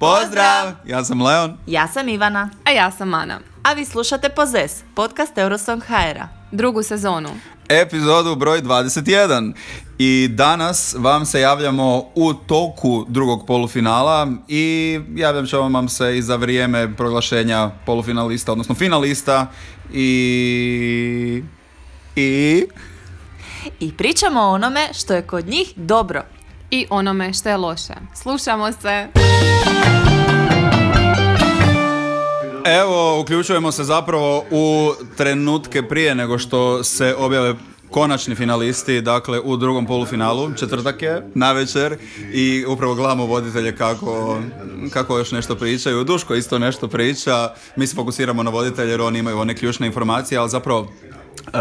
Pozdrav! Ja sam Leon. Ja sam Ivana, A ja sam Ana. a vi slušate Pozes, podcast Eurosong HR-a. Drugu sezonu. Epizodu broj 21. I danas vam se javljamo u toku drugog polufinala i javljam ćemo vam se i za vrijeme proglašenja polufinalista, odnosno finalista i... I... I pričamo o onome što je kod njih dobro. I onome što je loše. Slušamo se. Evo, uključujemo se zapravo u trenutke prije nego što se objave konačni finalisti, dakle u drugom polufinalu, četvrtak je, navečer i upravo gledamo voditelje kako, kako još nešto pričaju. Duško isto nešto priča, mi se fokusiramo na voditelje jer oni imaju one ključne informacije, ali zapravo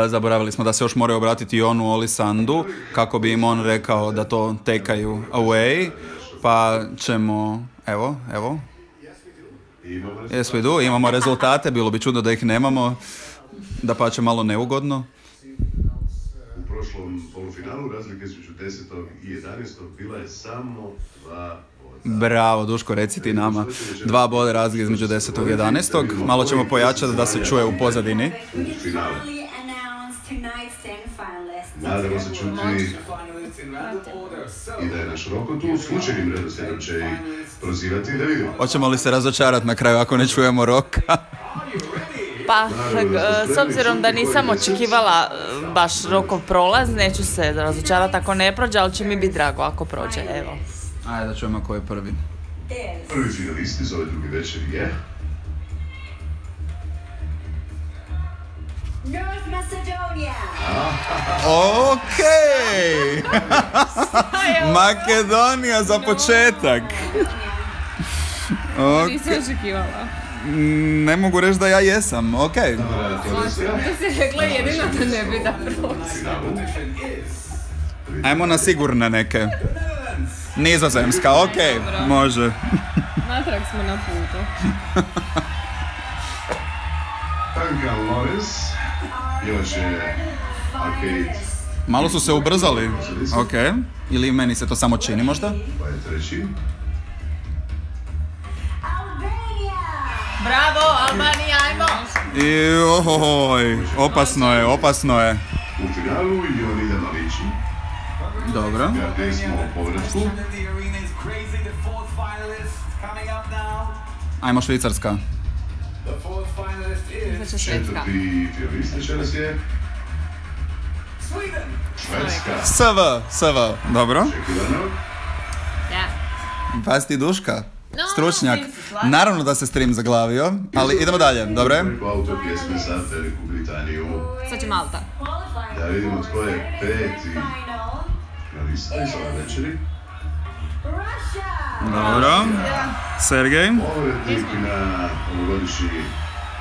zaboravili smo da se još moraju obratiti i onu Oli Sandu kako bi im on rekao da to tekaju away, pa ćemo, evo, evo, Yes we do, imamo rezultate, bilo bi čudno da ih nemamo, da pa će malo neugodno. U prošlom polufinalu razlike između 10. i 11. bila je samo dva. Bravo, Duško, reci ti nama. Dva boda razlike između 10. i 11. Malo ćemo pojačati da se čuje u pozadini. Tonight's semifinalists. Nadamo se čuti i da je naš Roko tu slučajnim redoslijedom će i prozivati da vidimo. Hoćemo li se razočarati na kraju ako ne čujemo roka? Pa, e, s obzirom da nisam očekivala e, baš rokov prolaz, neću se razočarati ako ne prođe, ali će mi biti drago ako prođe, evo. Ajde da čujemo ko je prvi. Prvi finalist iz ove druge večeri je... North Macedonia. Ok! Makedonija za početak. Ok. Nisam očekivala. Ne mogu reći da ja jesam, ok. To si rekla jedino da ne bi da proći. Ajmo na sigurne neke. Nizozemska, ok, može. Natrag smo na putu. Duncan Lawrence. Malo su se ubrzali, ok. Ili meni se to samo čini možda? pa je treći. Albania. Bravo, Albanija, ajmo! I ojoj, opasno je, opasno je. U finalu Jonida Malići. Dobro. Gdje smo u povratku. The arena Znači Švedska. Četvrti finalist večeras je Sweden. Švedska. SV, SV, dobro. Ja. Pas ti Duška, stručnjak. Naravno da se stream zaglavio, ali idemo dalje, dobro je? Preko autor pjesme za Veliku Britaniju. Sad će Malta. Da vidimo tko je peti ove večeri. Russia. Dobro. Sergej. Povrednik na ovogodišnji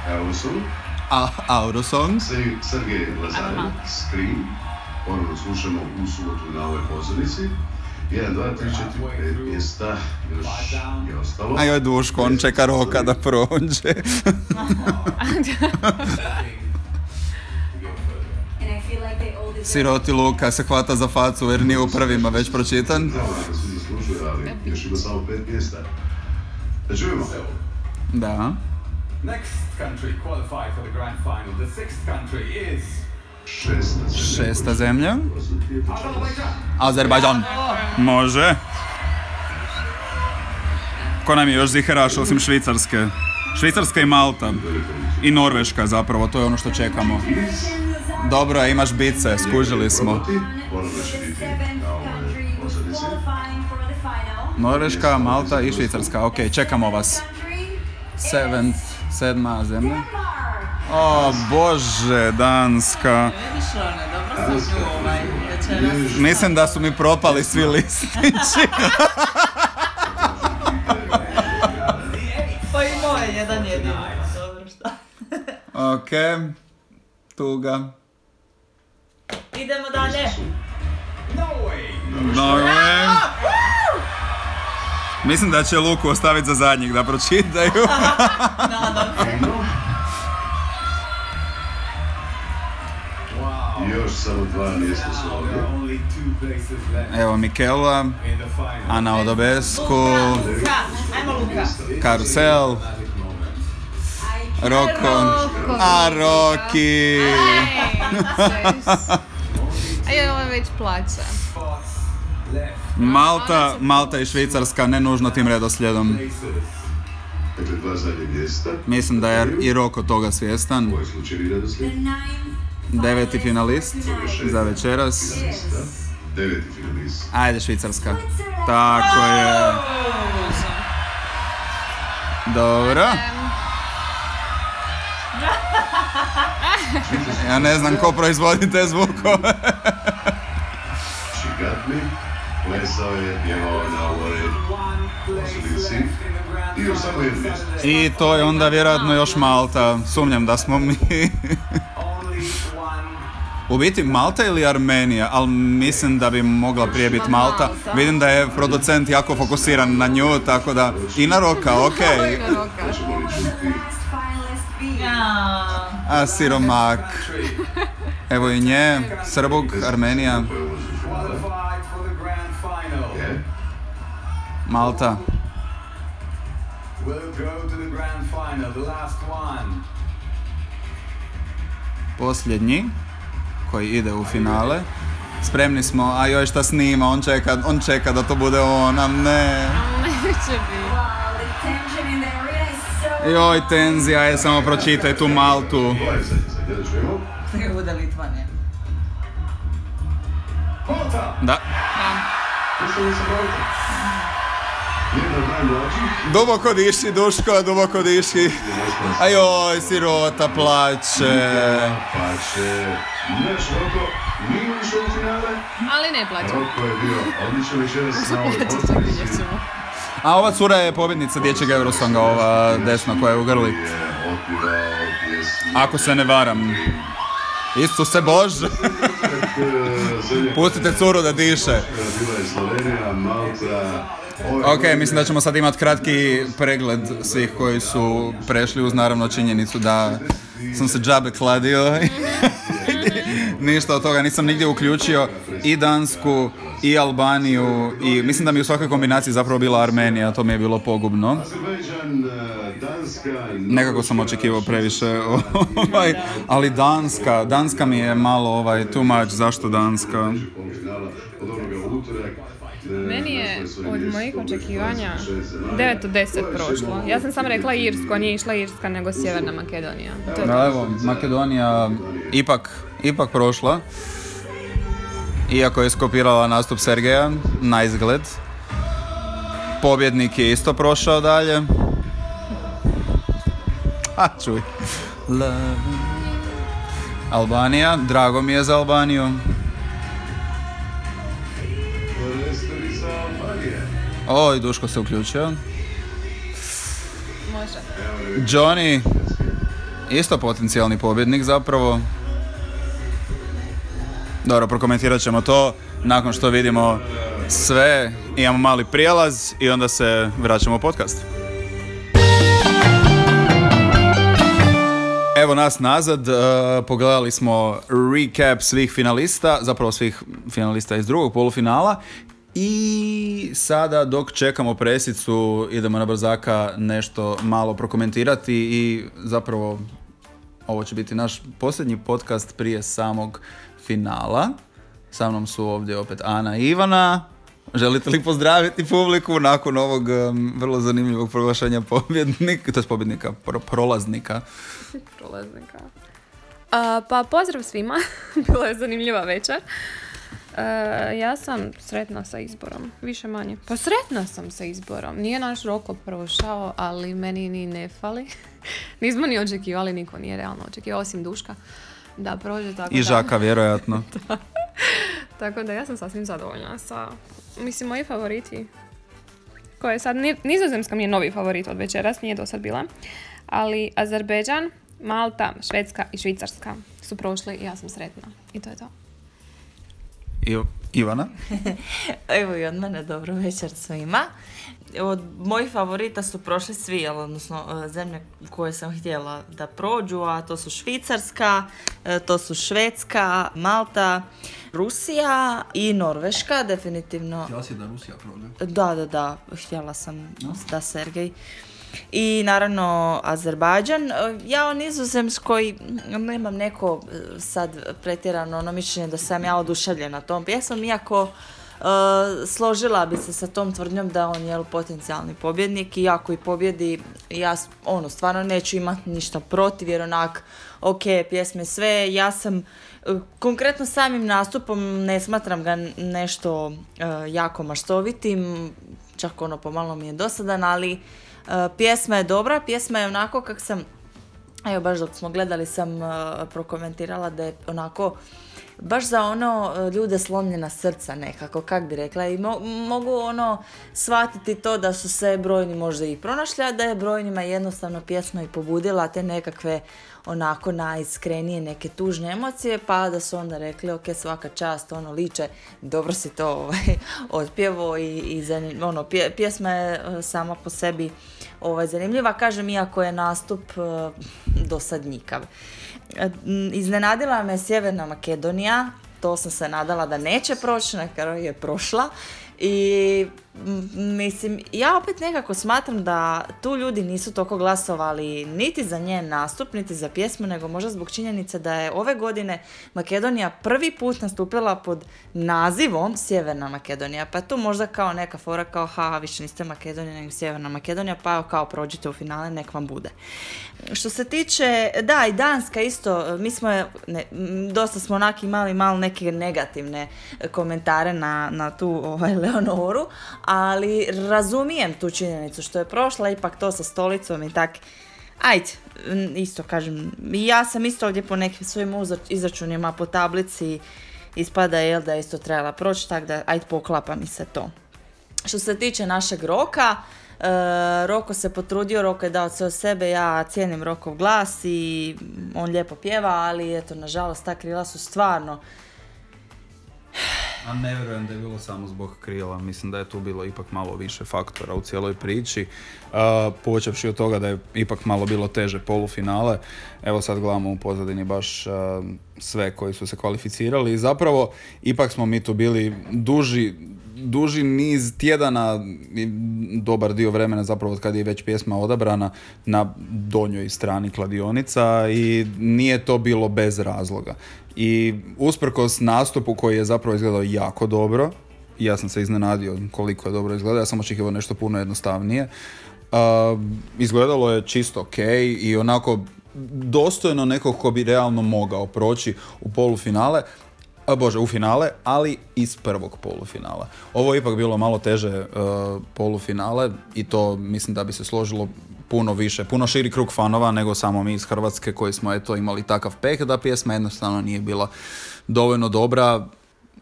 Eurosong. A, Eurosong. Ser- Sergej Lazarev, Scream. Ponovno slušamo u subotu na ovoj pozornici. 1, 2, 3, 4, 5 mjesta još je ostalo. Ajoj Duško, on čeka roka da prođe. And I feel like they all deserve Siroti Luka se hvata za facu jer nije u prvima već pročitan. Da se zaslužuje, ali još ima samo 5 mjesta. Da čujemo. Da. Next country qualified for the grand final. The sixth country is Šesta zemlja. Azerbajdžan. Može. Ko nam je još ziheraš osim Švicarske? Švicarska i Malta. I Norveška zapravo, to je ono što čekamo. Dobro, imaš bice, skužili smo. Norveška, Malta i Švicarska. Ok, čekamo vas. Seventh, sedma zemlja. O bože, Danska. Mislim da su mi propali svi listići. Pa i moje, jedan jedini. Dobro, šta? ok, tuga. Idemo dalje. Norway. Dobro. Mislim da će Luku ostaviti za zadnjih da pročitaju. Nadam se. I Još samo dva mjesta su ovdje. Evo Mikela. Ana Odobesku, Ajmo Luka. Karusel, Roko, a Roki. A je ovo već plaća. Malta, Malta i Švicarska, ne nužno tim redoslijedom. Dakle. Mislim da je i Roko toga svjestan. Deveti finalist za večeras. Deveti finalist. Ajde Švicarska. Tako je. Dobro. Ja ne znam ko proizvodi te zvukove. Šigatni. Plesao je, pjevao na ovoj osudnici. I još samo jedno mjesto. I to je onda vjerojatno još Malta. Sumnjam da smo mi... U biti Malta ili Armenija, ali mislim da bi mogla prije biti Malta. Vidim da je producent jako fokusiran na nju, tako da... I na Roka, be? A siromak. Evo i nje, Srbog, Armenija, one. Posljednji koji ide u finale. Spremni smo, a joj šta snima, on čeka, on čeka da to bude on, a ne. Neće biti. Joj, tenzija je, samo pročitaj tu Maltu. Da bude Litvanija. Malta! Da. Slušali Duboko diši, Duško, duboko diši. A joj, sirota plaće. Pa će naš Roko nije ušao u finale. Ali ne plaća. Roko je bio odličan večeras na ovoj pozornici. A ova cura je pobjednica dječjeg Eurosonga, ova desna koja je u grli. Ako se ne varam. Isuse Bože. Pustite curu da diše. Bila je Slovenija, Malta. Ok, mislim da ćemo sad imati kratki pregled svih koji su prešli uz naravno činjenicu da sam se džabe kladio. Ništa od toga nisam nigdje uključio i Dansku i Albaniju i mislim da mi u svakoj kombinaciji zapravo bila Armenija, to mi je bilo pogubno. Nekako sam očekivao previše, ovaj, ali Danska, Danska mi je malo ovaj, too much, zašto Danska? Meni je od mojih očekivanja 26 zemalja. 9 od 10 prošlo. Ja sam samo rekla Irsku, a nije išla Irska, nego Sjeverna Makedonija. To je Da, evo, Makedonija ipak, ipak prošla. Iako je skopirala nastup Sergeja, na izgled. Pobjednik je isto prošao dalje. A, čuj. Albanija, drago mi je za Albaniju. Oj, Duško se uključio. Može. Johnny, isto potencijalni pobjednik zapravo. Dobro, prokomentirat ćemo to nakon što vidimo sve. Imamo mali prijelaz i onda se vraćamo u podcast. Evo nas nazad, e, pogledali smo recap svih finalista, zapravo svih finalista iz drugog polufinala i sada dok čekamo presicu idemo na brzaka nešto malo prokomentirati i zapravo ovo će biti naš posljednji podcast prije samog finala. Sa mnom su ovdje opet Ana i Ivana. Želite li pozdraviti publiku nakon ovog em, vrlo zanimljivog proglašenja pobjednika, to je pobjednika, pro- prolaznika. prolaznika. A, pa pozdrav svima, bila je zanimljiva večer. E, ja sam sretna sa izborom, više manje. Pa sretna sam sa izborom. Nije naš roko prošao, ali meni ni ne fali. Nismo ni očekivali, niko nije realno očekivao, osim Duška da prođe. Tako I da, Žaka, vjerojatno. Tako da ja sam sasvim zadovoljna sa, mislim, moji favoriti. Koje je sad, Ni- Nizozemska mi je novi favorit od večeras, nije do sad bila. Ali Azerbejdžan, Malta, Švedska i Švicarska su prošli i ja sam sretna. I to je to. I Ivana? Evo i od mene dobro večer svima. Od mojih favorita su prošli svi, odnosno e, zemlje koje sam htjela da prođu, a to su Švicarska, e, to su Švedska, Malta, Rusija i Norveška, definitivno. Htjela si da Rusija prođe? Da, da, da, htjela sam da Sergej. I naravno Azerbajdžan. E, Ja o Nizozemskoj nemam neko e, sad pretjerano ono mišljenje da sam ja oduševljena tom pjesmom, iako e, složila bi se sa tom tvrdnjom da on je potencijalni pobjednik i ako i pobjedi, ja ono, stvarno neću imati ništa protiv jer onak, ok, pjesme sve, ja sam konkretno samim nastupom ne smatram ga nešto e, jako maštovitim, čak ono pomalo mi je dosadan, ali pjesma je dobra, pjesma je onako kak sam Evo baš dok smo gledali sam uh, prokomentirala da je onako baš za ono uh, ljude slomljena srca nekako, kak bi rekla i mo- mogu ono shvatiti to da su se brojni možda i pronašli, a da je brojnima jednostavno pjesma i pobudila te nekakve onako najiskrenije neke tužne emocije, pa da su onda rekli ok svaka čast, ono liče, dobro si to ovaj, otpjevo i, i zanim- ono, pje- pjesma je uh, sama po sebi ovaj, zanimljiva, kažem, iako je nastup uh, dosadnjikav. E, Iznenadila me Sjeverna Makedonija, to sam se nadala da neće proći, na kraju je prošla. I mislim, ja opet nekako smatram da tu ljudi nisu toliko glasovali niti za njen nastup, niti za pjesmu, nego možda zbog činjenice da je ove godine Makedonija prvi put nastupila pod nazivom Sjeverna Makedonija, pa tu možda kao neka fora kao ha, više niste Makedonija nego Sjeverna Makedonija, pa kao prođite u finale, nek vam bude. Što se tiče, da i Danska isto, mi smo, ne, dosta smo onak imali malo neke negativne komentare na, na tu ovaj, Leonoru, ali razumijem tu činjenicu što je prošla, ipak to sa stolicom i tak. Ajde, isto kažem, ja sam isto ovdje po nekim svojim izračunima po tablici ispada jel da je isto trebala proći, tako da ajde poklapa mi se to. Što se tiče našeg roka, e, Roko se potrudio, Roko je dao sve od sebe, ja cijenim Rokov glas i on lijepo pjeva, ali eto, nažalost, ta krila su stvarno A ne vjerujem da je bilo samo zbog krila, mislim da je tu bilo ipak malo više faktora u cijeloj priči. Uh, počevši od toga da je ipak malo bilo teže polufinale, evo sad gledamo u pozadini baš uh, sve koji su se kvalificirali i zapravo ipak smo mi tu bili duži, duži niz tjedana, i dobar dio vremena zapravo od kad je već pjesma odabrana na donjoj strani kladionica i nije to bilo bez razloga. I usprkos nastupu koji je zapravo izgledao jako dobro, ja sam se iznenadio koliko je dobro izgledao, ja sam očekivao nešto puno jednostavnije. Uh, izgledalo je čisto ok i onako dostojno nekog ko bi realno mogao proći u polufinale, a bože, u finale, ali iz prvog polufinala. Ovo je ipak bilo malo teže uh, polufinale i to mislim da bi se složilo puno više, puno širi krug fanova nego samo mi iz Hrvatske koji smo eto imali takav peh da pjesma jednostavno nije bila dovoljno dobra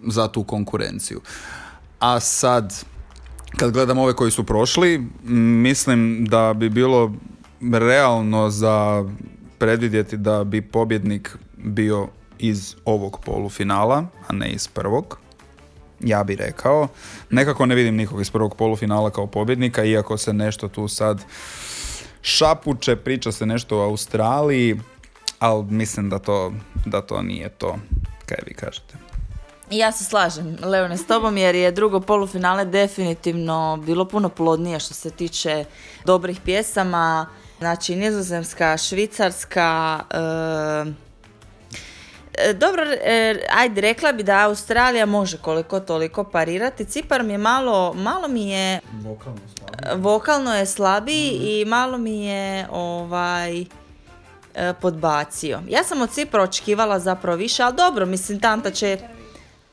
za tu konkurenciju. A sad, kad gledam ove koji su prošli, mislim da bi bilo realno za predvidjeti da bi pobjednik bio iz ovog polufinala, a ne iz prvog. Ja bi rekao. Nekako ne vidim nikog iz prvog polufinala kao pobjednika, iako se nešto tu sad šapuće, priča se nešto o Australiji, ali mislim da to, da to nije to, kaj vi kažete. Ja se slažem, Leone, s tobom jer je drugo polufinale definitivno bilo puno plodnije što se tiče dobrih pjesama. Znači, Nizozemska, Švicarska, e, dobro, e, ajde, rekla bi da Australija može koliko toliko parirati. Cipar mi je malo, malo mi je, vokalno je slabiji i malo mi je ovaj e, podbacio. Ja sam od Cipra očekivala zapravo više, ali dobro, mislim, Tanta će...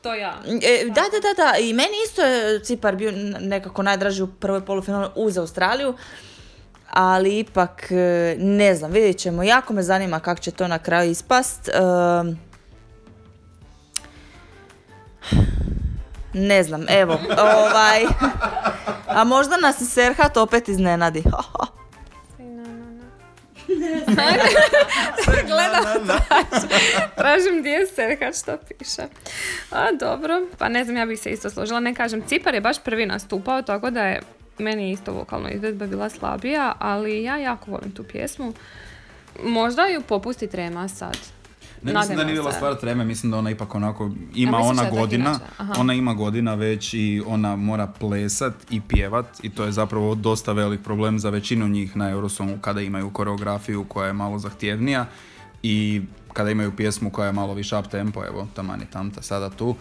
To ja. E, da, da, da, da, i meni isto je Cipar bio nekako najdraži u prvoj polufinalu uz Australiju, ali ipak, e, ne znam, vidjet ćemo, jako me zanima kako će to na kraju ispast. Ne znam, evo, ovaj, a možda nas i Serhat opet iznenadi. Gledam, tražim, tražim gdje je Serhat što piše. A, dobro, pa ne znam, ja bih se isto složila. Ne kažem, Cipar je baš prvi nastupao, tako da je meni isto vokalna izvedba bila slabija, ali ja jako volim tu pjesmu. Možda ju popusti trema sad. Ne mislim da nije bila stvar treme, mislim da ona ipak onako ima ona godina, ona ima godina već i ona mora plesat i pjevat i to je zapravo dosta velik problem za većinu njih na Eurosongu kada imaju koreografiju koja je malo zahtjevnija i kada imaju pjesmu koja je malo više up tempo, evo taman i tamta sada tu.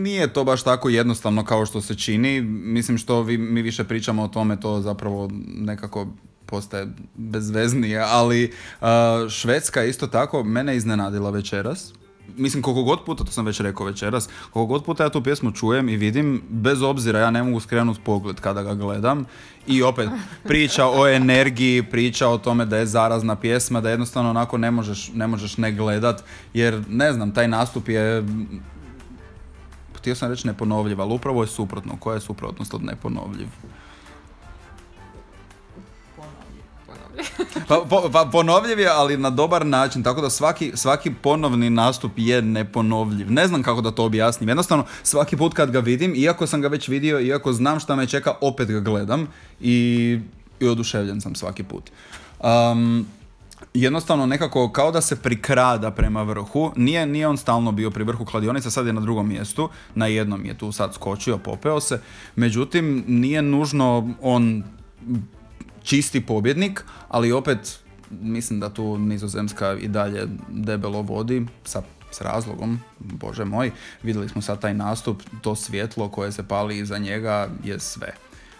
Nije to baš tako jednostavno kao što se čini, mislim što vi, mi više pričamo o tome to zapravo nekako postaje bezveznije, ali uh, Švedska isto tako mene iznenadila večeras. Mislim, koliko god puta, to sam već rekao večeras, koliko god puta ja tu pjesmu čujem i vidim, bez obzira ja ne mogu skrenuti pogled kada ga gledam i opet priča o energiji, priča o tome da je zarazna pjesma, da jednostavno onako ne možeš ne, možeš ne gledat, jer ne znam, taj nastup je htio sam reći neponovljiv, ali upravo je suprotno. Koja je suprotnost od neponovljiv? Pa, po- pa ponovljiv je, ali na dobar način, tako da svaki, svaki ponovni nastup je neponovljiv. Ne znam kako da to objasnim. Jednostavno, svaki put kad ga vidim, iako sam ga već vidio, iako znam šta me čeka, opet ga gledam i, i oduševljen sam svaki put. Um, jednostavno nekako kao da se prikrada prema vrhu. Nije, nije on stalno bio pri vrhu kladionica, sad je na drugom mjestu. Na jednom je tu sad skočio, popeo se. Međutim, nije nužno on čisti pobjednik, ali opet mislim da tu Nizozemska i dalje debelo vodi sa s razlogom, bože moj, vidjeli smo sad taj nastup, to svjetlo koje se pali iza njega je sve.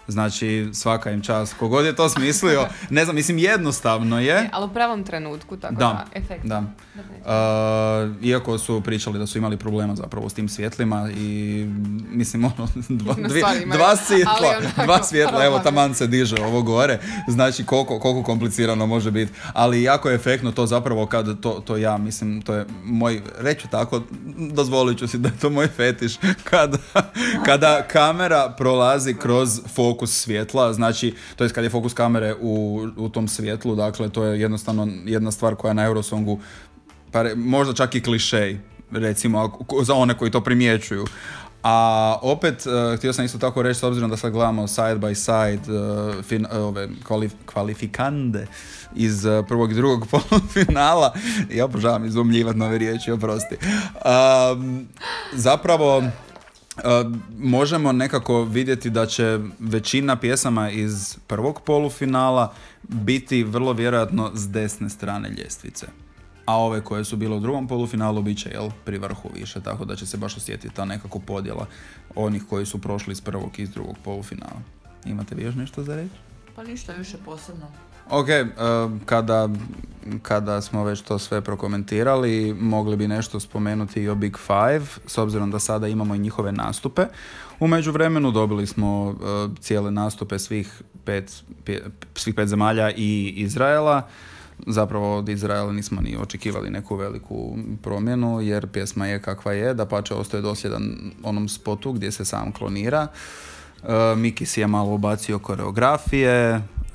Znači, svaka im čast. Kogod je to smislio, ne znam, mislim, jednostavno je. Ali u pravom trenutku, tako da, Da, efekt. da. Uh, iako su pričali da su imali problema zapravo s tim svjetlima i mislim ono dva, dvi- dva svjetla, dva svjetla, evo taman se diže ovo gore, znači koliko, koliko komplicirano može biti, ali jako je efektno to zapravo kad to, to ja mislim, to je moj, reću tako, dozvolit ću si da je to moj fetiš, kada, kada kamera prolazi kroz fokus svjetla, znači, to jest kad je fokus kamere u, u tom svjetlu, dakle to je jednostavno jedna stvar koja na Eurosongu pa re- možda čak i klišej, recimo, za one koji to primjećuju. A opet, eh, htio sam isto tako reći, s obzirom da sad gledamo side by side eh, fin- eh, ove kvalif- kvalifikande iz prvog i drugog polufinala, ja obožavam izumljivat nove riječi, oprosti. Um, zapravo, Uh, možemo nekako vidjeti da će većina pjesama iz prvog polufinala biti vrlo vjerojatno s desne strane ljestvice. A ove koje su bile u drugom polufinalu bit će jel, pri vrhu više, tako da će se baš osjetiti ta nekako podjela onih koji su prošli iz prvog i iz drugog polufinala. Imate vi još nešto za reći? Pa ništa više posebno. Ok, eh, kada, kada smo već to sve prokomentirali, mogli bi nešto spomenuti i o Big Five, s obzirom da sada imamo i njihove nastupe. U međuvremenu dobili smo eh, cijele nastupe svih pet, pje- svih pet zemalja i Izraela. Zapravo od Izraela nismo ni očekivali neku veliku promjenu, jer pjesma je kakva je, da pače ostaje dosljedan onom spotu gdje se sam klonira. Uh, Miki si je malo ubacio koreografije, uh,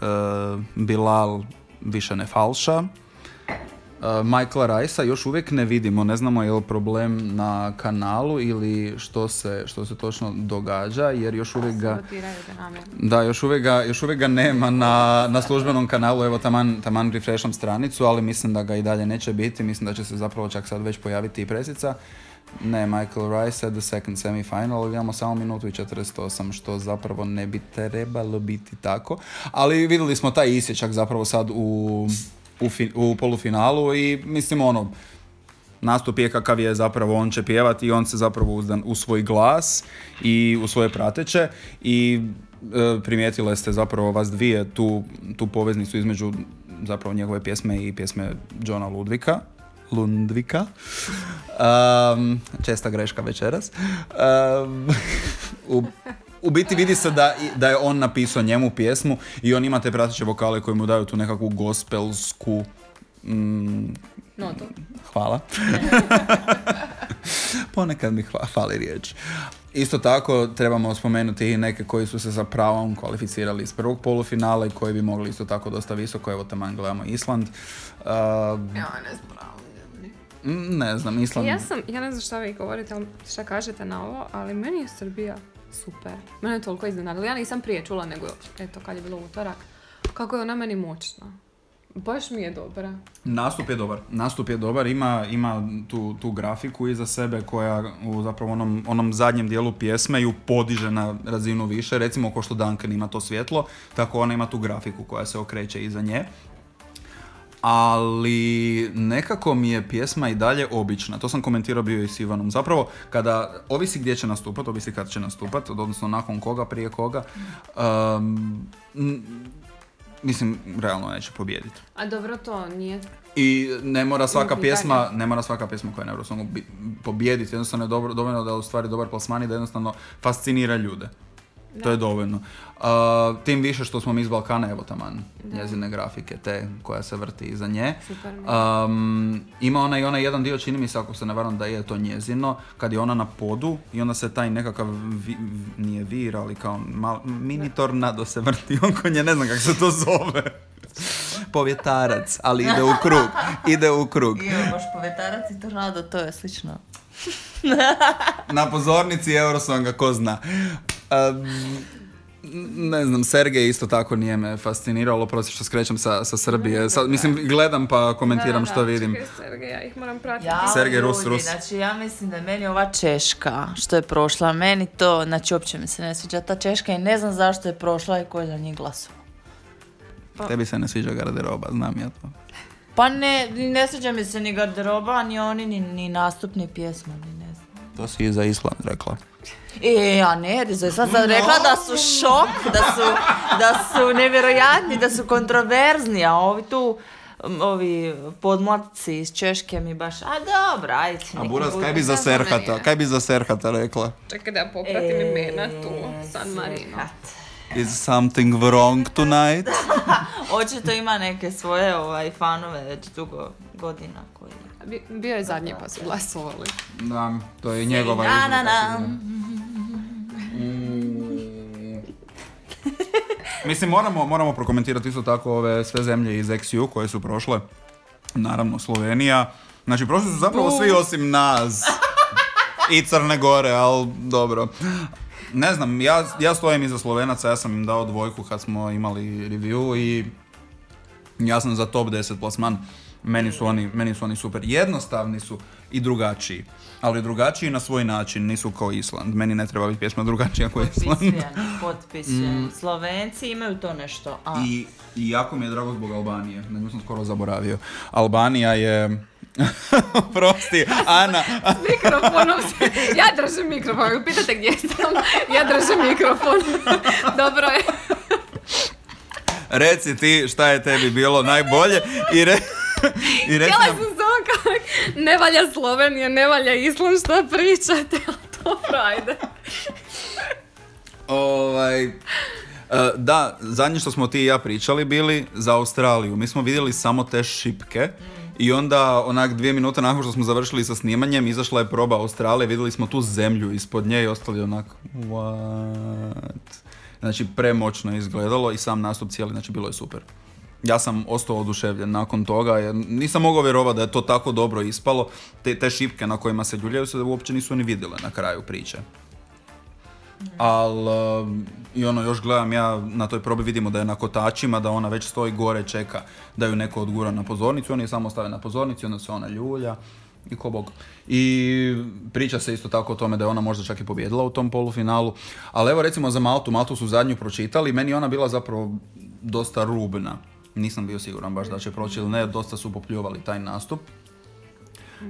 Bilal više ne falša. Uh, Michaela Rajsa još uvijek ne vidimo, ne znamo je li problem na kanalu ili što se, što se točno događa, jer još uvijek ga... Da, još uvijek ga, još uvijek ga nema na, na službenom kanalu, evo taman, taman refresham stranicu, ali mislim da ga i dalje neće biti, mislim da će se zapravo čak sad već pojaviti i presica. Ne, Michael Rice at the second semifinal, imamo samo minutu i 48, što zapravo ne bi trebalo biti tako. Ali vidjeli smo taj isječak zapravo sad u, u, fi- u polufinalu i mislim ono, nastup je kakav je zapravo, on će pjevati i on se zapravo uzdan u svoj glas i u svoje prateće i e, primijetile ste zapravo vas dvije tu, tu poveznicu između zapravo njegove pjesme i pjesme Johna Ludvika. Lundvika. Um, česta greška večeras. Um, u, u biti vidi se da, da je on napisao njemu pjesmu i on ima te prateće vokale koji mu daju tu nekakvu gospelsku mm, Notu. Hvala. Ponekad mi hva- fali riječ. Isto tako trebamo spomenuti i neke koji su se za pravom kvalificirali iz prvog polufinala i koji bi mogli isto tako dosta visoko. Evo taman gledamo Island. Uh, Ja ne znam. M, ne znam, Island... Ja sam, ja ne znam šta vi govorite, šta kažete na ovo, ali meni je Srbija super. Mene je toliko iznenadila. Ja nisam prije čula, nego, eto, kad je bilo utorak, kako je ona meni moćna. Baš mi je dobra. Nastup je dobar. Nastup je dobar, ima, ima tu, tu grafiku iza sebe koja u zapravo onom, onom zadnjem dijelu pjesme ju podiže na razinu više. Recimo ko što Duncan ima to svjetlo, tako ona ima tu grafiku koja se okreće iza nje. Ali nekako mi je pjesma i dalje obična. To sam komentirao bio i s Ivanom. Zapravo, kada, ovisi gdje će nastupat, ovisi kad će nastupat, odnosno nakon koga, prije koga. Um, mislim, realno neće pobijediti. A dobro, to nije... I ne mora svaka pjesma, ne mora svaka pjesma koja je na Eurosongu bi- pobijediti, jednostavno je dobro, dovoljno da je u stvari dobar plasman i da jednostavno fascinira ljude. To je dovoljno. A, tim više što smo mi iz Balkana, evo taman, njezine grafike, te koja se vrti iza nje. Super. Um, ima ona i onaj jedan dio, čini mi se ako se ne varam da je to njezino, kad je ona na podu i onda se taj nekakav, vi- nije vir, ali kao mal, mini tornado se vrti oko nje, ne znam kako se to zove. Povjetarac, ali ide u krug, ide u krug. Iyo, baš povetarac i tornado, to je slično. Na pozornici Eurosonga, ko zna. Ne znam, Sergej isto tako nije me fasciniralo, prosim što skrećem sa, sa Srbije. Sad, mislim, gledam pa komentiram Da, da, što vidim. Čekaj, Sergej, ja ih moram pratiti. Ja, Sergej Rus, ljudi, Rus. Znači, ja mislim da je meni ova Češka, što je prošla, meni to, znači, uopće mi se ne sviđa ta Češka i ne znam zašto je prošla i ko je za njih glasovao. Tebi se ne sviđa garderoba, znam ja to. Pa ne, ne sviđa mi se ni garderoba, ni oni, ni, ni nastup, ni pjesma, ni ne znam. To si i za Island rekla. E, ja ne, Rizo, sad sam rekla da su šok, da su, da su nevjerojatni, da su kontroverzni, a ovi tu, ovi podmlatci iz Češke mi baš, a dobro, ajde. A neki Buras, kaj bi za Serhata, kaj bi za Serhata rekla? Čekaj da popratim E, imena tu, San Marino. Serhat. Is something wrong tonight? Očito ima neke svoje ovaj, fanove već dugo godina koji... Bi- Bio je zadnji pa su glasovali. Da, to je njegova Na, na, izlika na. sigurno. Mislim, moramo, moramo prokomentirati isto tako ove sve zemlje iz XU koje su prošle. Naravno, Slovenija. Znači, prošli su zapravo svi osim nas. I Crne Gore, ali dobro. Ne znam, ja, ja stojim iza Slovenaca, ja sam im dao dvojku kad smo imali review i ja sam za top 10 plasman. Meni su, oni, meni su oni super. Jednostavni su i drugačiji. Ali drugačiji na svoj način, nisu kao Island. Meni ne treba biti pjesma drugačija kao Island. Potpisujem, potpisujem. Slovenci imaju to nešto. A, Mm. I, I jako mi je drago zbog Albanije. Na nju sam skoro zaboravio. Albanija je... Prosti, Ana. Mikrofonom se... Ja držim mikrofon, pitate gdje sam, ja držim mikrofon. Dobro je. Reci ti šta je tebi bilo najbolje i, re, i reci Htjela sam samo kao, ne valja Slovenija, ne valja Island, šta pričate, ali dobro, ajde. Ovaj, e, da, zadnje što smo ti i ja pričali bili za Australiju. Mi smo vidjeli samo te šipke i onda onak dvije minute nakon što smo završili sa snimanjem izašla je proba Australije, vidjeli smo tu zemlju ispod nje i ostali onak what? Znači premoćno je izgledalo i sam nastup cijeli, znači bilo je super. Ja sam ostao oduševljen nakon toga jer nisam mogao vjerovati da je to tako dobro ispalo. Te, te šipke na kojima se ljuljaju se uopće nisu ni vidjele na kraju priče. Ali, i ono, još gledam ja na toj probi vidimo da je na kotačima, da ona već stoji gore, čeka da ju neko odgura na pozornicu, oni je samo stave na pozornicu, onda se ona ljulja i ko bog. I priča se isto tako o tome da je ona možda čak i pobjedila u tom polufinalu. Ali evo recimo za Maltu, Maltu su zadnju pročitali, meni ona bila zapravo dosta rubna. Nisam bio siguran baš da će proći ili ne, dosta su popljuvali taj nastup.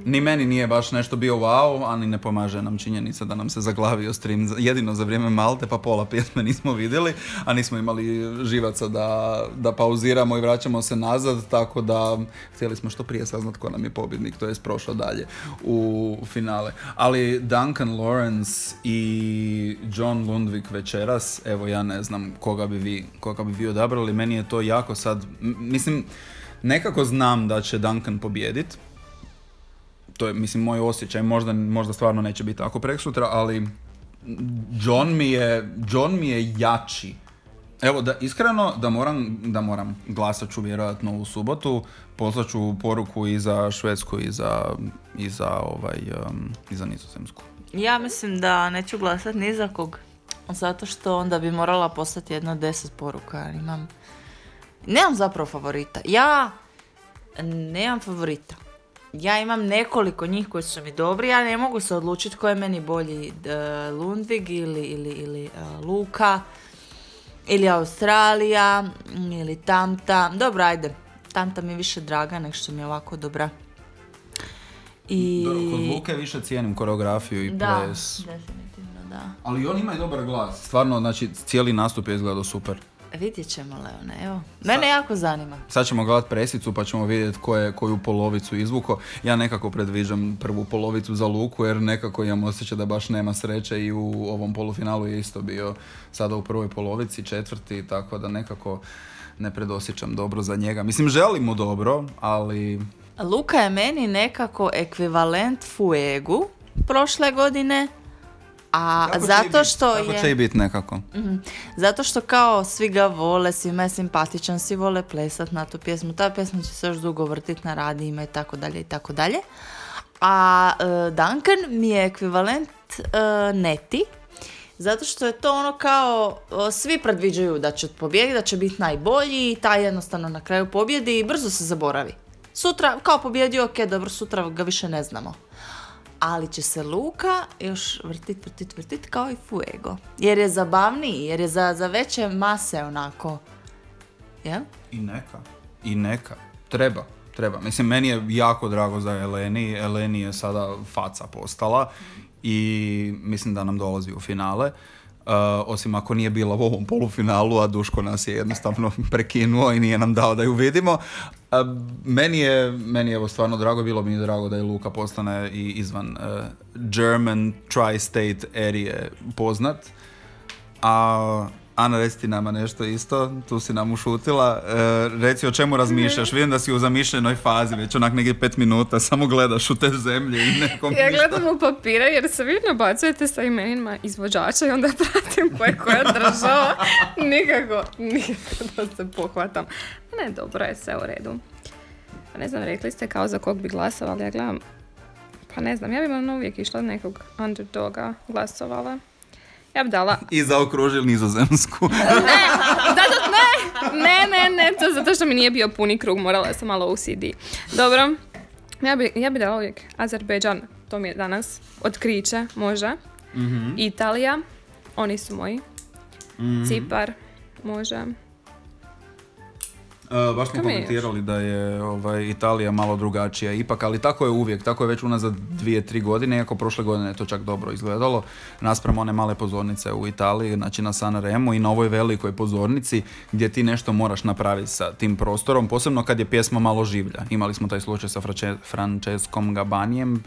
Ni meni nije baš nešto bio wow, ali ne pomaže nam činjenica da nam se zaglavio stream jedino za vrijeme Malte, pa pola pjesme nismo vidjeli, a nismo imali živaca da, da pauziramo i vraćamo se nazad, tako da htjeli smo što prije saznat ko nam je pobjednik, to je prošao dalje u finale. Ali Duncan Lawrence i John Lundvik večeras, evo ja ne znam koga bi vi, koga bi vi odabrali, meni je to jako sad, mislim, nekako znam da će Duncan pobijedit, to je, mislim, moj osjećaj, možda, možda stvarno neće biti tako preksutra, ali John mi je, John mi je jači. Evo, da, iskreno, da moram, da moram, glasat ću vjerojatno u subotu, poslat ću poruku i za Švedsku i za, i za, ovaj, um, i za Nizozemsku. Ja mislim da neću glasati ni za kog. Zato što onda bi morala poslati jedno deset poruka. Imam... Nemam zapravo favorita. Ja nemam favorita. Ja imam nekoliko njih koji su mi dobri, ja ne mogu se odlučiti ko je meni bolji e, Lundvig ili, ili, ili e, Luka ili Australija ili Tamta. Dobro, ajde. Tamta mi je više draga nek što mi je ovako dobra. I... Kod Luke više cijenim koreografiju i Da, ples. definitivno da. Ali on ima i dobar glas. Stvarno, znači, cijeli nastup je izgledao super. Vidjet ćemo, Leone, evo. Mene jako zanima. Sad ćemo gledat presicu pa ćemo vidjeti ko je koju polovicu izvuko. Ja nekako predviđam prvu polovicu za Luku jer nekako imam osjećaj da baš nema sreće i u ovom polufinalu je isto bio sada u prvoj polovici, četvrti, tako da nekako ne predosjećam dobro za njega. Mislim, želim mu dobro, ali Luka je meni nekako ekvivalent Fuegu prošle godine, a Kako zato što Kako je... će i biti nekako. Mhm. Zato što kao svi ga vole, svima je simpatičan, svi vole plesat na tu pjesmu. Ta pjesma će se još dugo vrtit na radijima i tako dalje i tako dalje. A e, Duncan mi je ekvivalent e, Neti. Zato što je to ono kao, o, svi predviđaju da će pobijediti, da će biti najbolji i taj jednostavno na kraju pobjedi i brzo se zaboravi. Sutra, kao pobjedio, ok, dobro, sutra ga više ne znamo. Ali će se Luka još vrtit, vrtit, vrtit kao i Fuego. Jer je zabavniji, jer je za, za veće mase onako. Jel? I neka. I neka. Treba. Treba. Mislim, meni je jako drago za Eleni. Eleni je sada faca postala i mislim da nam dolazi u finale. Uh, osim ako nije bila u ovom polufinalu, a Duško nas je jednostavno prekinuo i nije nam dao da ju vidimo. Uh, meni je, meni je evo stvarno drago, bilo mi je drago da je Luka postane i izvan uh, German tri-state area poznat. A Ana, reci ti nama nešto isto, tu si nam ušutila. E, reci o čemu razmišljaš, vidim da si u zamišljenoj fazi, već onak negdje pet minuta, samo gledaš u te zemlje i nekom Ja ništa. gledam u papire jer se vi nabacujete sa imenima izvođača i onda pratim koja je koja država. Nikako, nikako da se pohvatam. Ne, dobro je sve u redu. Pa ne znam, rekli ste kao za kog bi glasovali, ja gledam, pa ne znam, ja bi ono uvijek išla nekog underdoga glasovala. Ja bi dala I zaokružili nizozemsku. Zato, ne, ne, ne, ne, to zato što mi nije bio puni krug, morala sam malo OCD. Dobro, ja bi, ja bi dala uvijek Azerbejdžan, to mi je danas otkriće, može. Italija, oni su moji. Cipar, može. E, baš smo je komentirali da je ovaj, Italija malo drugačija ipak, ali tako je uvijek, tako je već unazad dvije, tri godine, iako prošle godine je to čak dobro izgledalo, naspram one male pozornice u Italiji, znači na Sanremu i na ovoj velikoj pozornici gdje ti nešto moraš napraviti sa tim prostorom, posebno kad je pjesma malo življa. Imali smo taj slučaj sa Franceskom Gabanijem,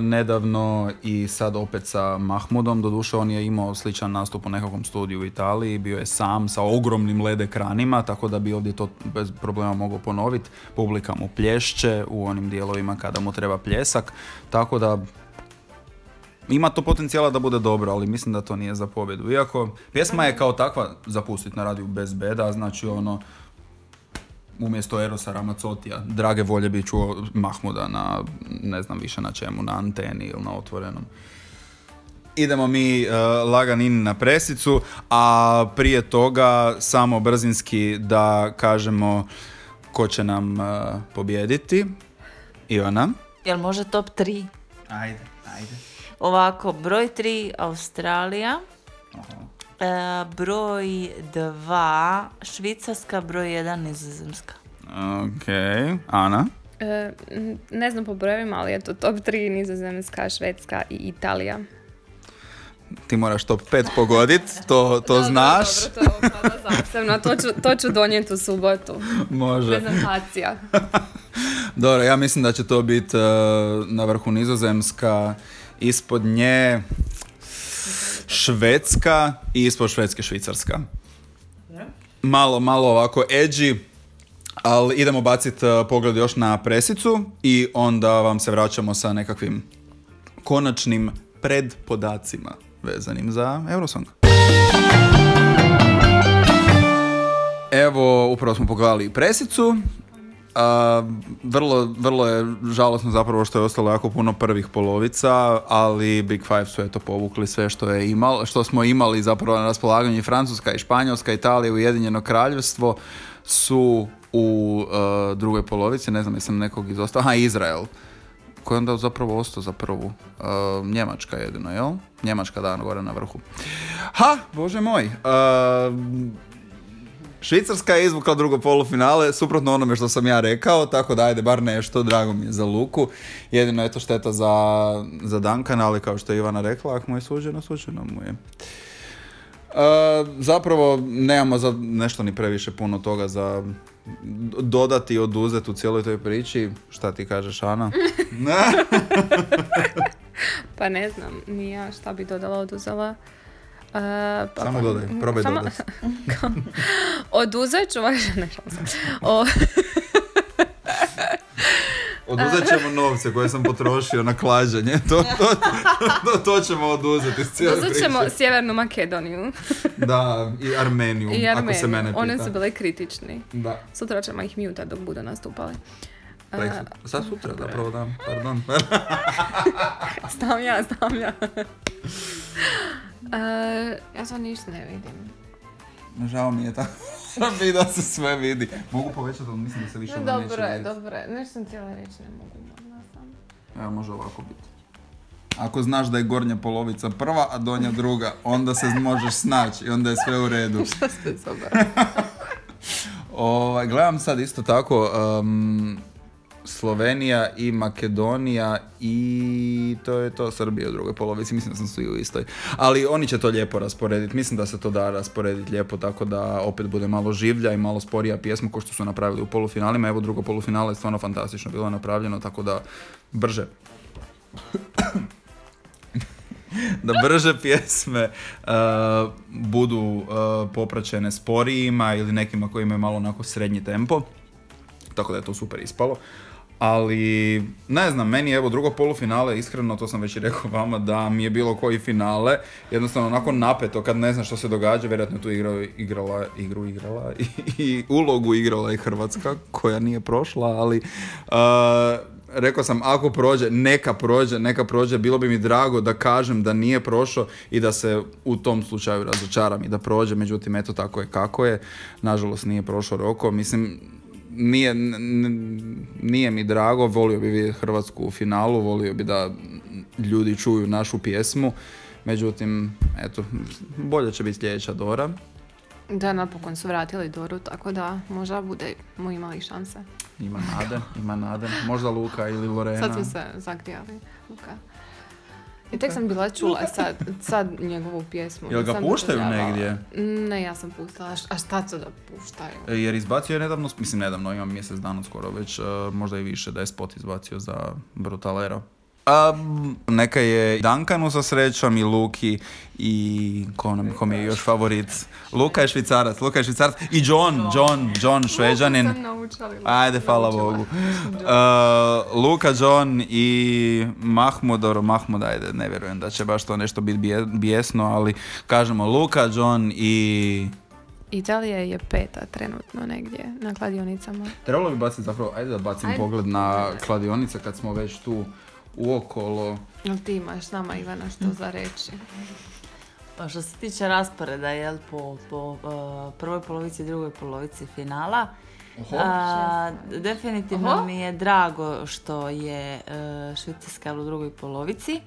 nedavno i sad opet sa Mahmudom, doduše on je imao sličan nastup u nekakvom studiju u Italiji, bio je sam sa ogromnim LED ekranima, tako da bi ovdje to bez problema mogao ponoviti. Publika mu plješće u onim dijelovima kada mu treba pljesak, tako da ima to potencijala da bude dobro, ali mislim da to nije za pobjedu. Iako pjesma je kao takva zapustiti na radiju bez beda, znači ono umjesto Erosa Ramazotija, drage volje bi čuo Mahmuda na, ne znam više na čemu, na anteni ili na otvorenom. Idemo mi uh, laganin na presicu, a prije toga samo brzinski da kažemo ko će nam uh, pobijediti. Ivana. Jel može top 3? Ajde, ajde. Ovako, broj 3 Australija, e, broj 2 Švicarska, broj 1 Nizozemska. Ok, Ana. E, ne znam po brojevima, ali je to top 3 nizozemska, švedska i Italija. Ti moraš top 5 pogodit, to, to znaš. Dobro, to je sada zasebno. To ću, to ću donijeti u subotu. Može. Prezentacija. Dobro, ja mislim da će to biti uh, na vrhu nizozemska, ispod nje švedska i ispod švedske švicarska. Malo, malo ovako edgy, ali idemo baciti uh, pogled još na presicu i onda vam se vraćamo sa nekakvim konačnim predpodacima. vezanim za Eurosong. Evo, upravo smo pogledali presicu. A, vrlo, vrlo je žalosno zapravo što je ostalo jako puno prvih polovica, ali Big Five su eto povukli sve što je imal, što smo imali zapravo na raspolaganju Francuska i Španjolska, Italija, Ujedinjeno kraljevstvo su u uh, drugoj polovici, ne znam jesam nekog izostao, aha Izrael koji je onda zapravo ostao za prvu. Uh, Njemačka jedino, jel? Njemačka da, gore na vrhu. Ha, bože moj. Uh, Švicarska je izvukla drugo polufinale, suprotno onome što sam ja rekao, tako da ajde bar nešto, drago mi je za Luku. Jedino je to šteta za, za Dankana, ali kao što je Ivana rekla, ako mu je suđeno, suđeno mu je. E, zapravo nemamo za nešto ni previše puno toga za dodati i oduzeti u cijeloj toj priči. Šta ti kažeš, Ana? Pa ne znam, ni ja šta bi dodala, oduzela. Uh, pa, Samo pa- dodaj, probaj samo- dodati. Oduzet ću vaše, ne. O, Oduzet ćemo novce koje sam potrošio na klađenje. To, to, to, to ćemo oduzeti iz cijele oduzet priče. ćemo Sjevernu Makedoniju Da, i Armeniju, i ako se Armeniju. mene pita. One su bile kritični. Da. Sutra ćemo ih muta dok budu nastupali. Ih- sad sutra, zapravo da, pardon. Znam ja, znam ja. E, ja to ništa ne vidim. Žao mi je tako. mi da se sve vidi. Mogu povećati, ali mislim da se više onda neće Dobro je, vidjeti. dobro je. Nešto sam cijela reći, ne mogu. Evo, može ovako biti. Ako znaš da je gornja polovica prva, a donja druga, onda se možeš snaći i onda je sve u redu. Što ste. Ovaj, gledam sad isto tako um, Slovenija i Makedonija i to je to Srbija u drugoj polovici, mislim da sam svi u istoj. Ali oni će to lijepo rasporediti, mislim da se to da rasporediti lijepo tako da opet bude malo življa i malo sporija pjesma kao što su napravili u polufinalima. Evo drugo polufinale je stvarno fantastično bilo napravljeno, tako da brže. da brže pjesme uh, budu uh, popraćene sporijima ili nekima koji imaju malo onako srednji tempo. Tako da je to super ispalo. Ali, ne znam, meni je evo drugo polufinale, iskreno, to sam već i rekao vama, da mi je bilo koji finale, jednostavno onako napeto kad ne znaš što se događa, vjerojatno je tu igrao, igrala, igru igrala i, i ulogu igrala i Hrvatska, koja nije prošla, ali uh, rekao sam, ako prođe, neka prođe, neka prođe, bilo bi mi drago da kažem da nije prošao i da se u tom slučaju razočaram i da prođe, međutim, eto tako je kako je, nažalost nije prošao roko, mislim, nije, nije mi drago, volio bi vidjeti Hrvatsku u finalu, volio bi da ljudi čuju našu pjesmu, međutim, eto, bolje će biti sljedeća Dora. Da, napokon su vratili Doru, tako da možda budemo imali šanse. Ima nade, ima nade. Možda Luka ili Lorena. Sad smo se zagrijali, Luka. I tek sam bila čula sad, sad njegovu pjesmu. Jel ga Sam puštaju negdje? Ne, ja sam pustila. A šta to da puštaju? E, Jer izbacio je nedavno, mislim nedavno, imam mjesec dana skoro već, e, možda i više, da je spot izbacio za Brutalero. Um, neka je Duncanu sa srećom i Luki i ko, nam, ko mi je još favorit. Luka je švicarac, Luka je švicarac i John, John, John šveđanin. Ajde, hvala Bogu. Uh, Luka, John i Mahmud, dobro, Mahmud, ajde, ne vjerujem da će baš to nešto biti bije- bijesno, ali kažemo Luka, John i... Italija je peta trenutno negdje na kladionicama. Trebalo bi baciti zapravo, ajde da bacim Ajde. pogled na kladionice kad smo već tu uokolo. Jel ti imaš nama Ivana što za reći? Pa što se tiče rasporeda, jel, po, po uh, prvoj polovici i drugoj polovici finala, a, definitivno Oho. mi je drago što je uh, Švicarska u drugoj polovici.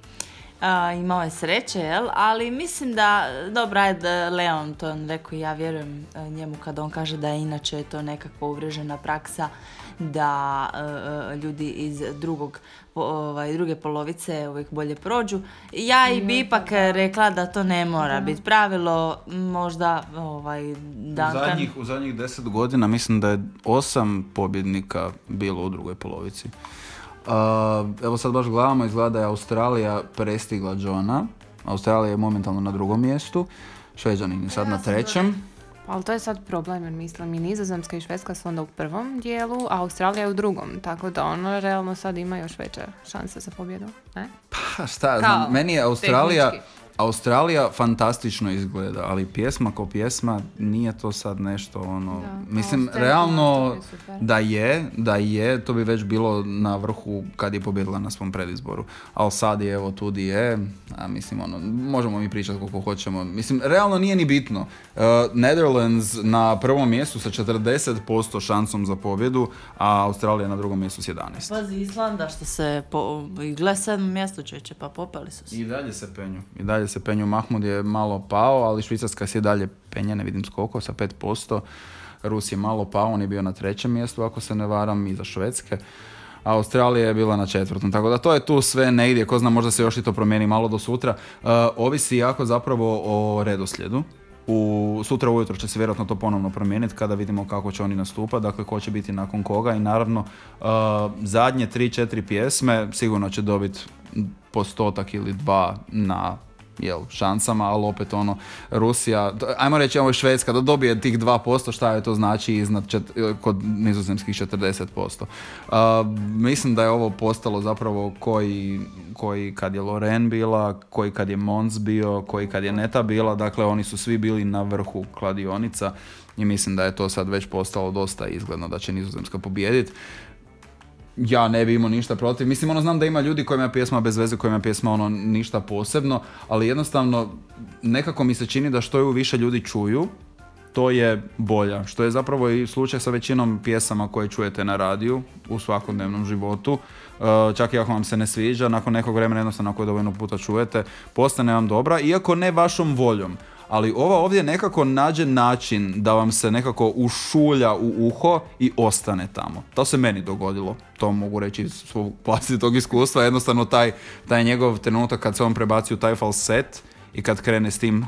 A, imao je sreće, jel? Ali mislim da, dobro, ajde, Leon to on rekao i ja vjerujem e, njemu kad on kaže da je inače to nekakva uvriježena praksa da e, e, ljudi iz drugog, ovaj, druge polovice uvijek bolje prođu. Ja i bi ipak rekla da to ne mora biti pravilo, možda ovaj, U Duncan... zadnjih, u zadnjih deset godina mislim da je osam pobjednika bilo u drugoj polovici. Uh, evo sad baš gledamo, izgleda da je Australija prestigla Johna. Australija je momentalno na drugom mjestu. Šveđanin je sad na trećem. Ali to je sad problem, jer mislim i Nizozemska i Švedska su onda u prvom dijelu, a Australija je u drugom, tako da ono realno sad ima još veće šanse za pobjedu, ne? Pa šta, Kao, meni je Australija, tehnički. Australija fantastično izgleda, ali pjesma ko pjesma nije to sad nešto ono... Da, mislim, realno je da je, da je, to bi već bilo na vrhu kad je pobjedila na svom predizboru. Ali sad je evo tu di je, a mislim ono, možemo mi pričati koliko hoćemo. Mislim, realno nije ni bitno. Uh, Netherlands na prvom mjestu sa 40% šansom za pobjedu, a Australija na drugom mjestu s 11. Pazi Islanda što se po, i gle sedmo mjesto čeće, pa popeli su se. I dalje se penju. I dalje se penju. Mahmud je malo pao, ali Švicarska se i dalje penje, ne vidim skoliko, sa 5%. Rus je malo pao, on je bio na trećem mjestu, ako se ne varam, iza Švedske. A Australija je bila na četvrtom. Tako da to je tu sve negdje, ko zna, možda se još i to promijeni malo do sutra. Uh, ovisi jako zapravo o redoslijedu. U, sutra ujutro će se vjerojatno to ponovno promijeniti kada vidimo kako će oni nastupati, dakle ko će biti nakon koga i naravno uh, zadnje 3-4 pjesme sigurno će dobiti postotak ili dva na jel, šansama, ali opet ono, Rusija, ajmo reći ovo Švedska, da dobije tih 2%, šta je to znači iznad čet, kod nizozemskih 40%. Uh, mislim da je ovo postalo zapravo koji, koji kad je Loren bila, koji kad je Mons bio, koji kad je Neta bila, dakle oni su svi bili na vrhu kladionica i mislim da je to sad već postalo dosta izgledno da će nizozemska pobijediti ja ne bi imao ništa protiv. Mislim, ono, znam da ima ljudi kojima je pjesma bez veze, kojima je pjesma ono ništa posebno, ali jednostavno nekako mi se čini da što ju više ljudi čuju, to je bolja. Što je zapravo i slučaj sa većinom pjesama koje čujete na radiju u svakodnevnom životu. Uh, čak i ako vam se ne sviđa, nakon nekog vremena jednostavno ako je dovoljno puta čujete, postane vam dobra, iako ne vašom voljom. Ali ova ovdje nekako nađe način da vam se nekako ušulja u uho i ostane tamo. To se meni dogodilo. To mogu reći iz svog vlastitog iskustva. Jednostavno taj, taj njegov trenutak kad se on prebaci u taj falset i kad krene s tim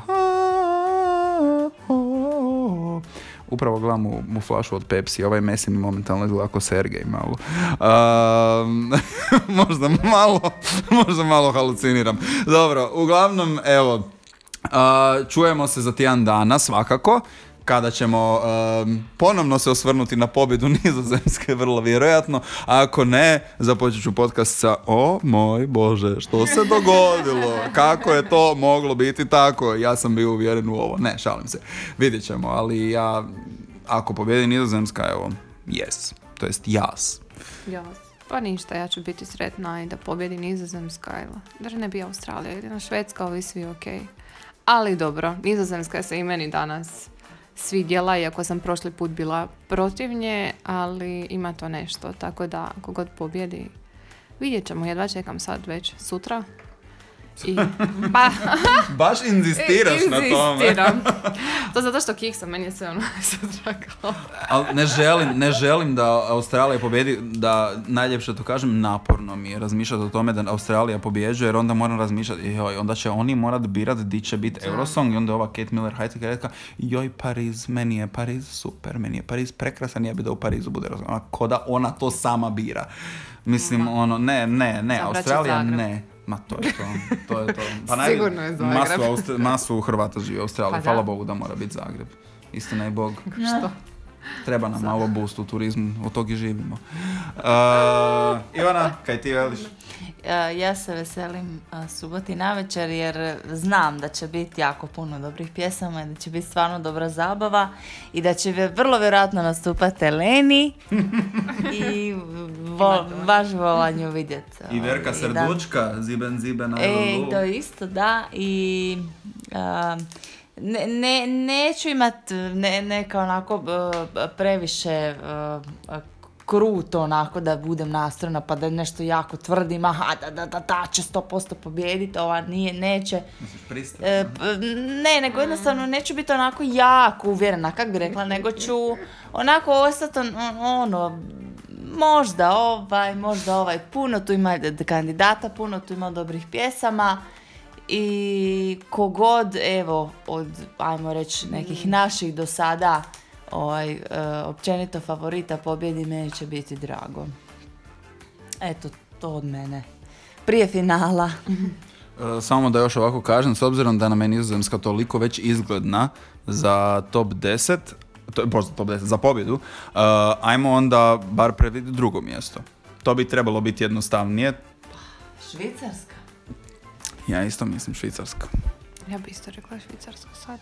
Upravo gledam mu, mu flašu od Pepsi, ovaj Messi momentalno izgleda ako Sergej malo. Um, možda malo, možda malo haluciniram. Dobro, uglavnom, evo, uh, čujemo se za tjedan dana svakako kada ćemo um, ponovno se osvrnuti na pobjedu nizozemske, vrlo vjerojatno. A ako ne, započet ću podcast sa O moj Bože, što se dogodilo? Kako je to moglo biti tako? Ja sam bio uvjeren u ovo. Ne, šalim se. Vidjet ćemo, ali ja, ako pobjedi nizozemska, evo, yes. To jest jas. Ja. Pa ništa, ja ću biti sretna i da pobjedi Nizozemska ili da ne bi Australija, jedina Švedska, ovi svi ok. Ali dobro, Nizozemska se i meni danas svidjela, iako sam prošli put bila protiv nje, ali ima to nešto, tako da kogod pobjedi, vidjet ćemo, jedva čekam sad već sutra. I, pa, Baš inzistiraš na tome. inzistiram. To zato što kiksam, meni je sve ono. Ali ne želim, ne želim da Australija pobjedi, da najljepše to kažem, naporno mi je razmišljati o tome da Australija pobjeđuje, jer onda moram razmišljati, joj, onda će oni morat birat di će biti Eurosong i onda ova Kate Miller Heidegger rekla, joj Pariz, meni je Pariz super, meni je Pariz prekrasan, ja bi da u Parizu bude Eurosong. Ona, Ko da ona to sama bira. Mislim, ono, ne, ne, ne, Australija Zagreb. ne. Ma to je to, to je to. Pa Sigurno je Zagreb. Masu, Aust- masu Hrvata živi u Australiji, Pa da. hvala Bogu da mora biti Zagreb. Istina i Bog. Što? Treba nam malo boost u turizmu, od tog i živimo. Uh, Ivana, kaj ti veliš? E, Ja se veselim a, suboti navečer jer znam da će biti jako puno dobrih pjesama i da će biti stvarno dobra zabava i da će vrlo vjerojatno nastupati Eleni i vo, baš vola nju vidjeti. I Verka ovaj, da. Serdučka, Ziben Ziben, E, will to isto, da. I a, ne, ne, neću imat ne, neka onako previše a, kruto onako da budem nastrojena pa da nešto jako tvrdim, aha, da, da, da, da će 100% pobijediti, ova nije, neće. E, ne, nego jednostavno neću biti onako jako uvjerena, kak bi rekla, nego ću onako ostati on- on- ono, možda ovaj, možda ovaj, puno tu ima kandidata, puno tu ima dobrih pjesama i kogod, evo, od, ajmo reći, nekih naših do sada, ovaj, e, općenito favorita pobjedi, meni će biti drago. Eto, to od mene. Prije finala. E, Samo da još ovako kažem, s obzirom da nam je nizozemska toliko već izgledna za top 10, to, bože, top 10, za pobjedu, uh, ajmo onda bar predvidjeti drugo mjesto. To bi trebalo biti jednostavnije. Švicarska. Ja isto mislim Švicarska. Ja bi isto rekla Švicarska sad.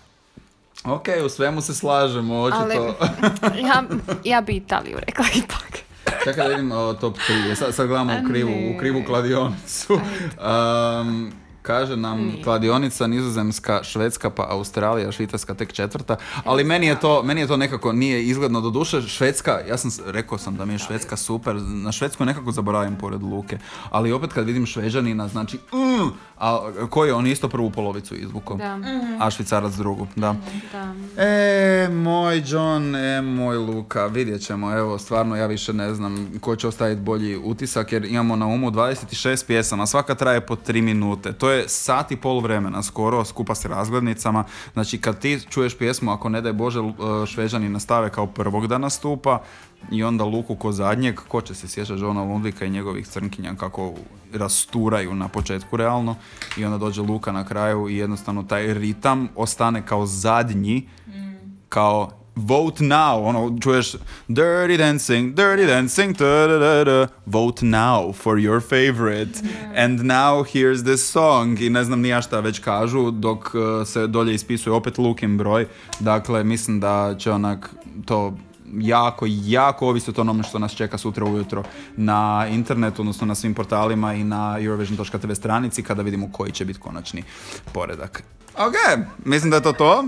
Ok, u svemu se slažemo, očito. Ali ja, ja bi Italiju rekla ipak. Čekaj da vidim o, top 3. Sad, sad gledamo u krivu, u krivu kladionicu. Um, kaže nam kladionica Nizozemska, Švedska, pa Australija, Švicarska tek četvrta. Ali meni je to, meni je to nekako nije izgledno do duše. Švedska, ja sam rekao sam da mi je Švedska super. Na Švedsku nekako zaboravim pored Luke. Ali opet kad vidim Šveđanina, znači, mm, a koji je on isto prvu polovicu izvukao. Da, A Švicarac drugu, da. da. E, moj John, e, moj Luka, vidjet ćemo, evo, stvarno ja više ne znam ko će ostaviti bolji utisak, jer imamo na umu 26 pjesama, svaka traje po 3 minute, to je sat i pol vremena skoro, skupa s razglednicama, znači kad ti čuješ pjesmu, ako ne daj Bože e, Šveđani nastave kao prvog da nastupa, i onda Luku ko zadnjeg, ko će se sjećati Johna Lundvika i njegovih crnkinja kako rasturaju na početku realno i onda dođe Luka na kraju i jednostavno taj ritam ostane kao zadnji kao vote now, ono čuješ dirty dancing, dirty dancing, da, da, da, da. vote now for your favorite and now here's this song i ne znam ni ja šta već kažu dok uh, se dolje ispisuje opet Lukin broj, dakle mislim da će onak to jako, jako ovisi o onome što nas čeka sutra ujutro na internetu, odnosno na svim portalima i na Eurovision.tv stranici kada vidimo koji će biti konačni poredak. Ok, mislim da je to to.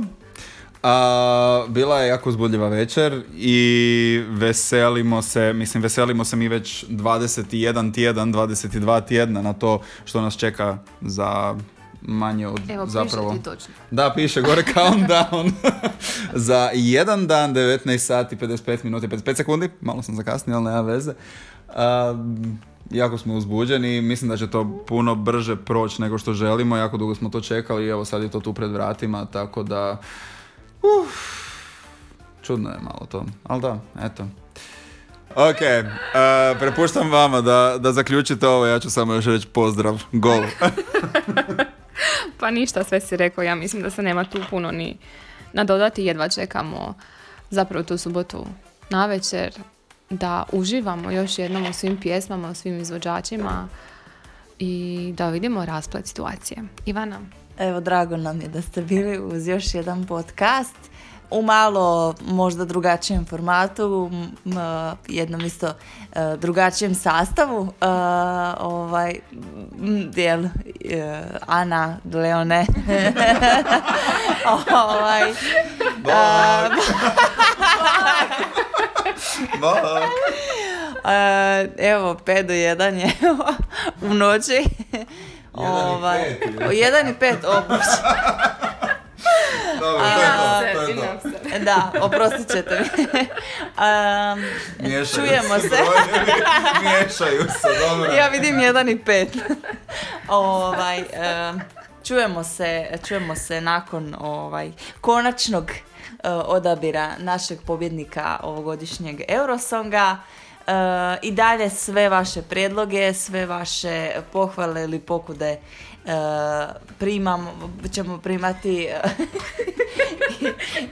A, bila je jako uzbudljiva večer i veselimo se, mislim veselimo se mi već 21 tjedan, 22 tjedna na to što nas čeka za manje od Evo, zapravo... piše ti točno. Da, piše gore countdown. za jedan dan, 19 sati, 55 minuta i 55 sekundi. Malo sam zakasnio, ali nema veze. Um, jako smo uzbuđeni, mislim da će to puno brže proći nego što želimo, jako dugo smo to čekali i evo sad je to tu pred vratima, tako da... Uf, čudno je malo to, ali da, eto. Ok, uh, prepuštam vama da, da zaključite ovo, ja ću samo još reći pozdrav, gol. Pa ništa, sve si rekao, ja mislim da se nema tu puno ni nadodati, jedva čekamo zapravo tu subotu na večer da uživamo još jednom u svim pjesmama, u svim izvođačima i da vidimo rasplet situacije. Ivana, Evo, drago nam je da ste bili uz još jedan podcast. U malo možda drugačijem formatu, jednom isto e, drugačijem sastavu. E, ovaj, jel, e, Ana, Leone. ovaj, e, evo, 5 do 1 je u noći. Ovaj, o, jedan i pet, o, Bože. Dobro, to je to, to je to. Da, oprostit ćete mi. Um, Miješaju čujemo se. Miješaju se, dobro. ja vidim jedan i pet. ovaj, em, čujemo se, čujemo se nakon ovaj konačnog eh, odabira našeg pobjednika ovogodišnjeg Eurosonga. Eh, I dalje sve vaše predloge, sve vaše pohvale ili pokude eh, primamo, ćemo primati eh,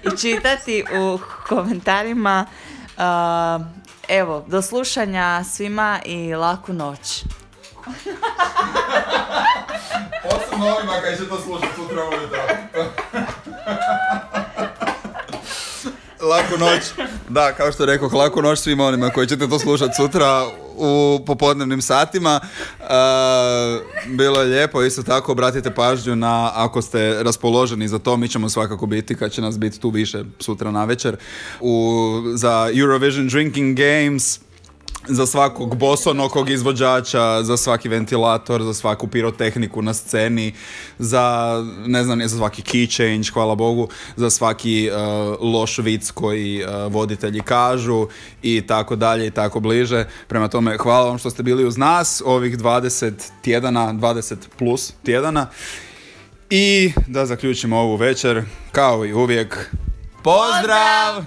i čitati u komentarima. Uh, evo, do slušanja svima i laku noć. Posebno ovima kaj će to slušati sutra ujutro. Laku noć. Da, kao što rekao, laku noć svima onima koji ćete to slušati sutra u popodnevnim satima. E, bilo je lijepo, isto tako obratite pažnju na ako ste raspoloženi za to, mi ćemo svakako biti kad će nas biti tu više sutra na večer. U, za Eurovision Drinking Games za svakog bosonokog izvođača, za svaki ventilator, za svaku pirotehniku na sceni, za, ne znam, za svaki key change, hvala Bogu, za svaki uh, loš vic koji uh, voditelji kažu i tako dalje i tako bliže. Prema tome, hvala vam što ste bili uz nas ovih 20 tjedana, 20 plus tjedana. I da zaključimo ovu večer, kao i uvijek, pozdrav!